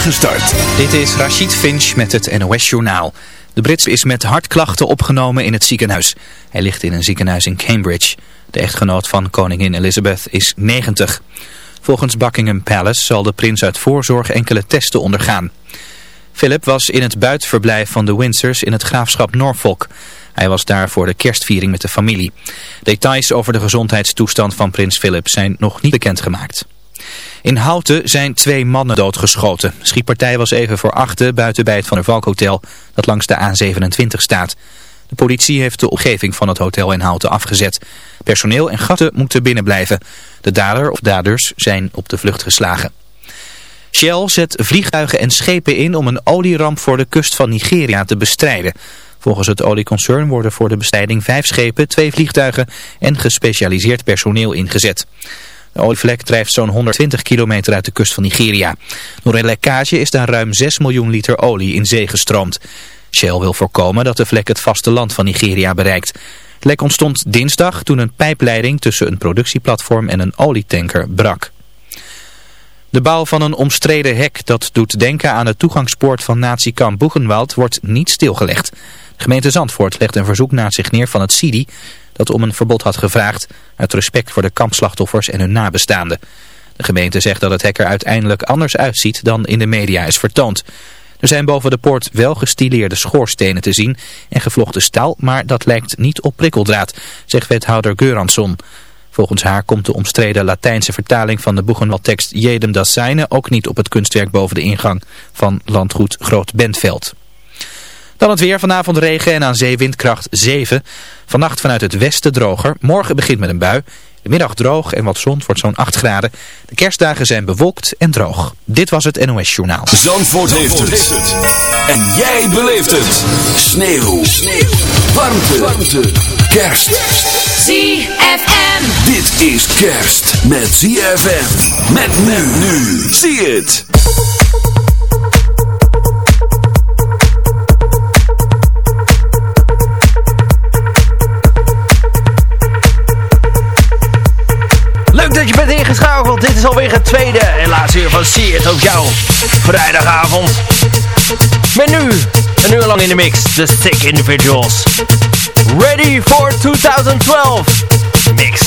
start. Dit is Rachid Finch met het NOS Journaal. De Brits is met hartklachten opgenomen in het ziekenhuis. Hij ligt in een ziekenhuis in Cambridge. De echtgenoot van koningin Elizabeth is 90. Volgens Buckingham Palace zal de prins uit voorzorg enkele testen ondergaan. Philip was in het buitenverblijf van de Windsors in het graafschap Norfolk. Hij was daar voor de kerstviering met de familie. Details over de gezondheidstoestand van prins Philip zijn nog niet bekendgemaakt. In Houten zijn twee mannen doodgeschoten. Schietpartij was even voor achten buiten bij het Van der Valk Hotel dat langs de A27 staat. De politie heeft de omgeving van het hotel in Houten afgezet. Personeel en gatten moeten binnen blijven. De dader of daders zijn op de vlucht geslagen. Shell zet vliegtuigen en schepen in om een olieramp voor de kust van Nigeria te bestrijden. Volgens het olieconcern worden voor de bestrijding vijf schepen, twee vliegtuigen en gespecialiseerd personeel ingezet. De olievlek drijft zo'n 120 kilometer uit de kust van Nigeria. Door een lekkage is daar ruim 6 miljoen liter olie in zee gestroomd. Shell wil voorkomen dat de vlek het vasteland van Nigeria bereikt. Het lek ontstond dinsdag toen een pijpleiding tussen een productieplatform en een olietanker brak. De bouw van een omstreden hek dat doet denken aan het toegangspoort van natiekamp Boegenwald wordt niet stilgelegd. De gemeente Zandvoort legt een verzoek naar zich neer van het CIDI dat om een verbod had gevraagd uit respect voor de kampslachtoffers en hun nabestaanden. De gemeente zegt dat het hek er uiteindelijk anders uitziet dan in de media is vertoond. Er zijn boven de poort wel gestileerde schoorstenen te zien en gevlochten staal, maar dat lijkt niet op prikkeldraad, zegt wethouder Geuransson. Volgens haar komt de omstreden Latijnse vertaling van de Boegenwald-tekst Jedem das Seine ook niet op het kunstwerk boven de ingang van landgoed Groot Bentveld. Dan het weer, vanavond regen en aan zeewindkracht 7. Vannacht vanuit het westen droger. Morgen begint met een bui. De middag droog en wat zon wordt zo'n 8 graden. De kerstdagen zijn bewolkt en droog. Dit was het NOS Journaal. Zandvoort, heeft, het. En jij beleeft het. Sneeuw. Sneeuw. Warmte. Warmte. Kerst. ZFM. Dit is kerst met ZFM. Met men nu. Zie het. Dat je bent ingeschakeld. Dit is alweer het tweede en laatste uur van See It op jouw vrijdagavond. Met nu een uur lang in de mix. The Sick Individuals. Ready for 2012 mix.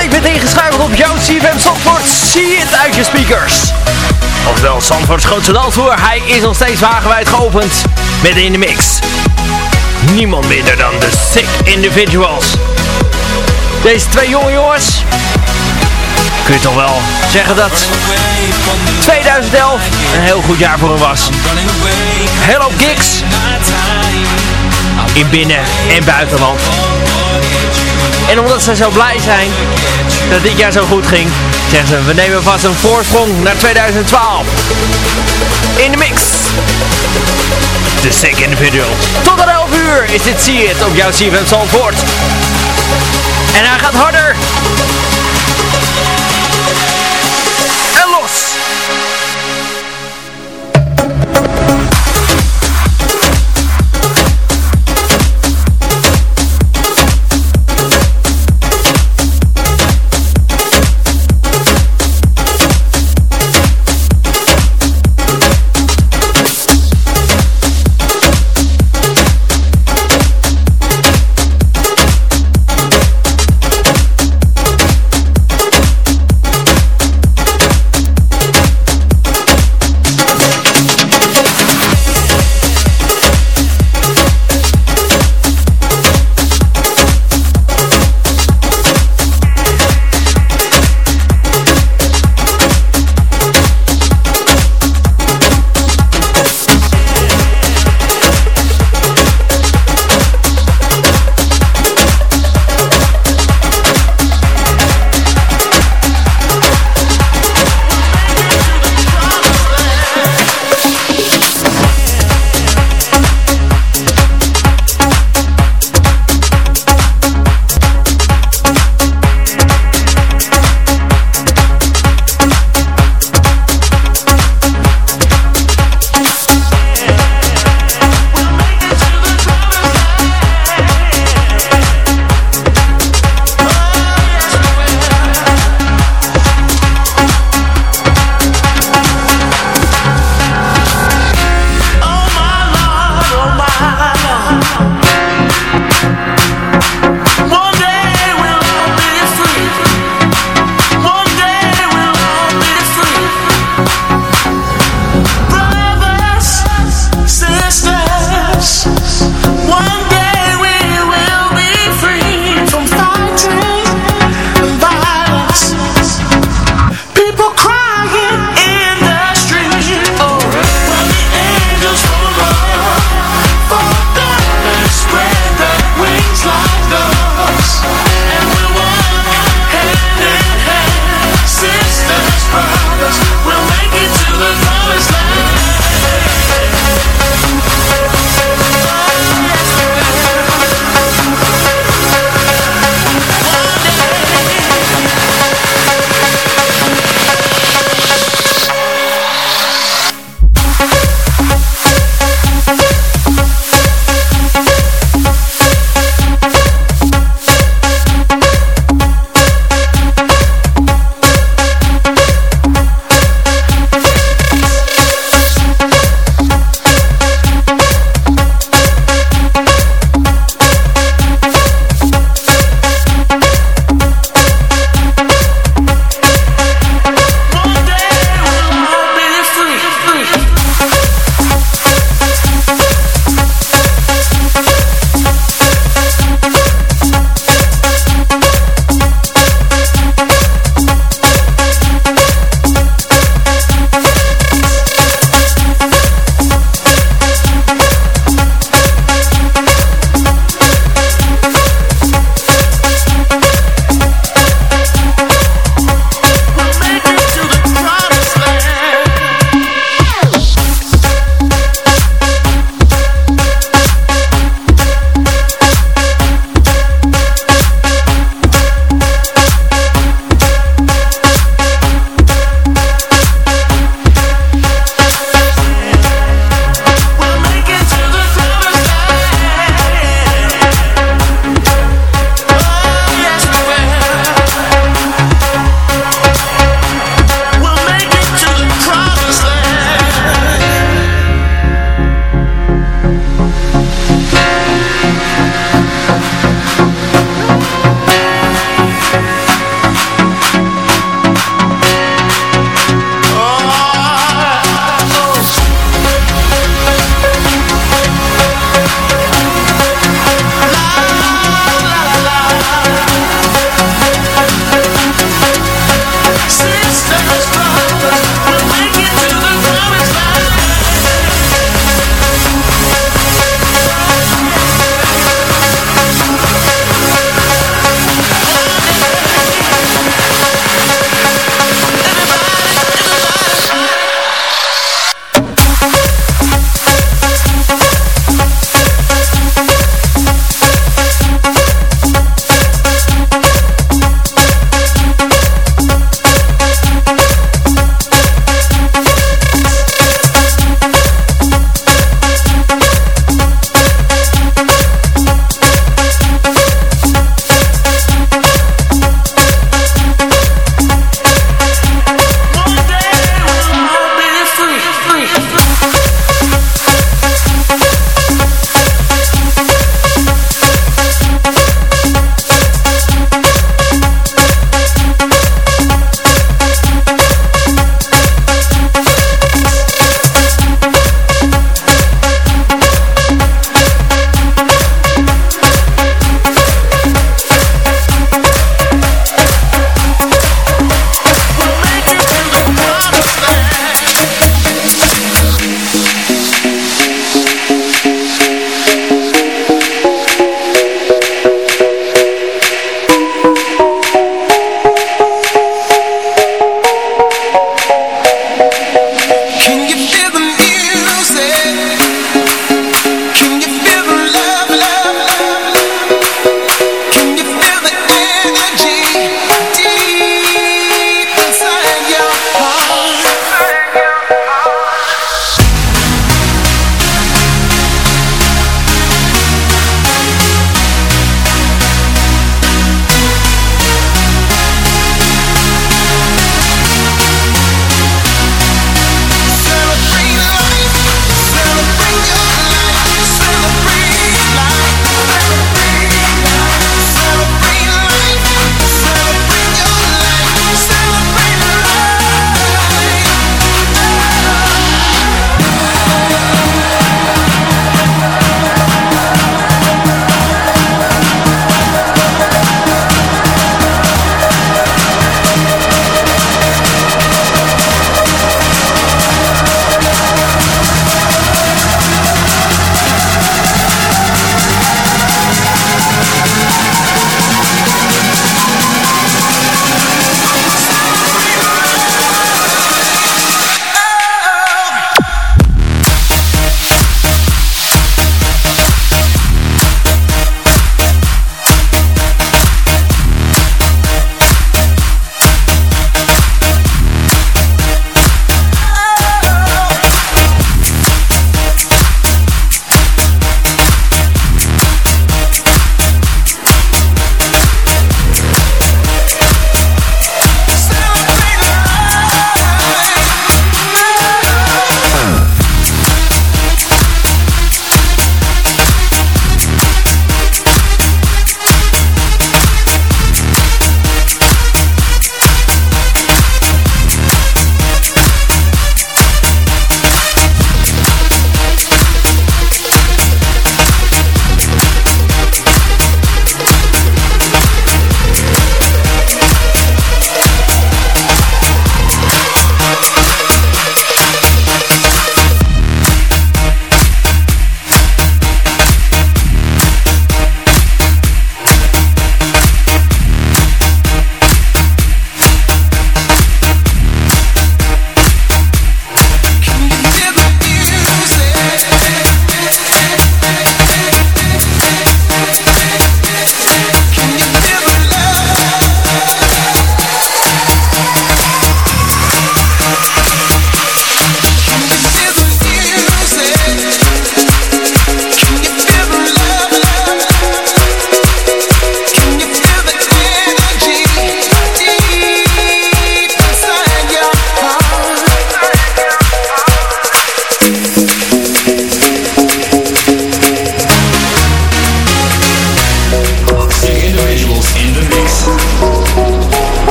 Steeds bent ingeschakeld op jouw CFM Zandvoort. Zie het uit je speakers. Oftewel, Zandvoorts grootste dansvloer. Hij is nog steeds wagenwijd geopend. Midden in de mix. Niemand minder dan de Sick Individuals. Deze twee jonge jongens. Kun je toch wel zeggen dat 2011 een heel goed jaar voor hem was. Hoop gigs in binnen- en buitenland. En omdat ze zo blij zijn dat dit jaar zo goed ging, zeggen ze we nemen vast een voorsprong naar 2012. In de mix. The Sick Individual. Tot aan 11 uur is dit See It op jouw CFM Zandvoort. En hij gaat harder.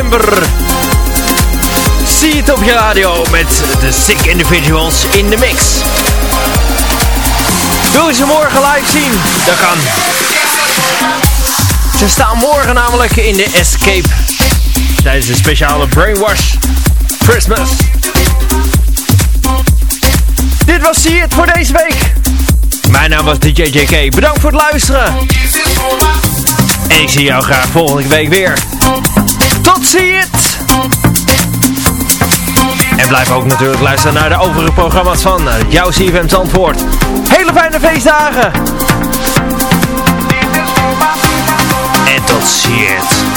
December. Zie het op je radio met de Sick Individuals in de mix. Wil je ze morgen live zien? Dat kan. Ze staan morgen namelijk in de Escape. Tijdens een speciale Brainwash Christmas. Dit was See It voor deze week. Mijn naam was DJ JK. Bedankt voor het luisteren. En ik zie jou graag volgende week weer. Tot It! En blijf ook natuurlijk luisteren naar de overige programma's van jouw CFM Zandvoort. Hele fijne feestdagen! En tot ziens.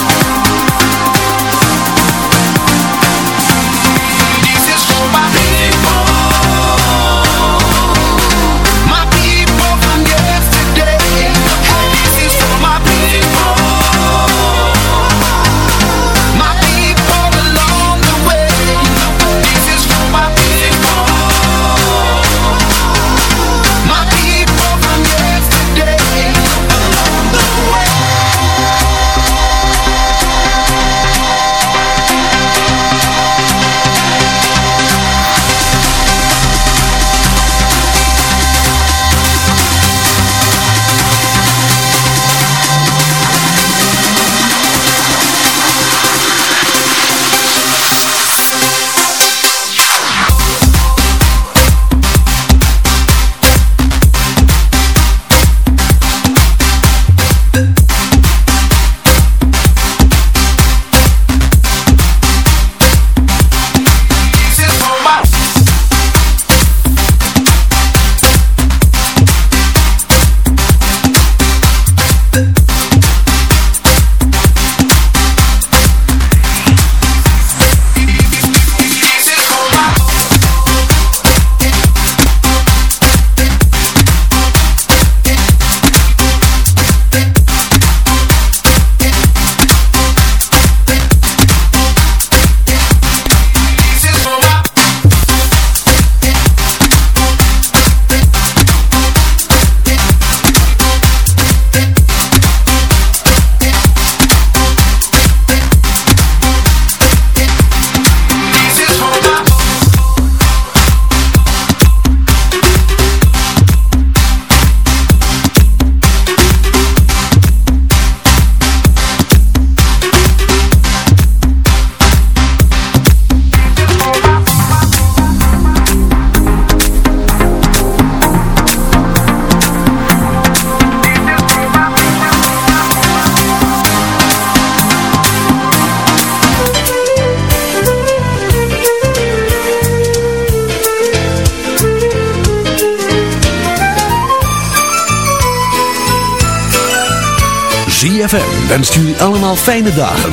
Fijne dagen.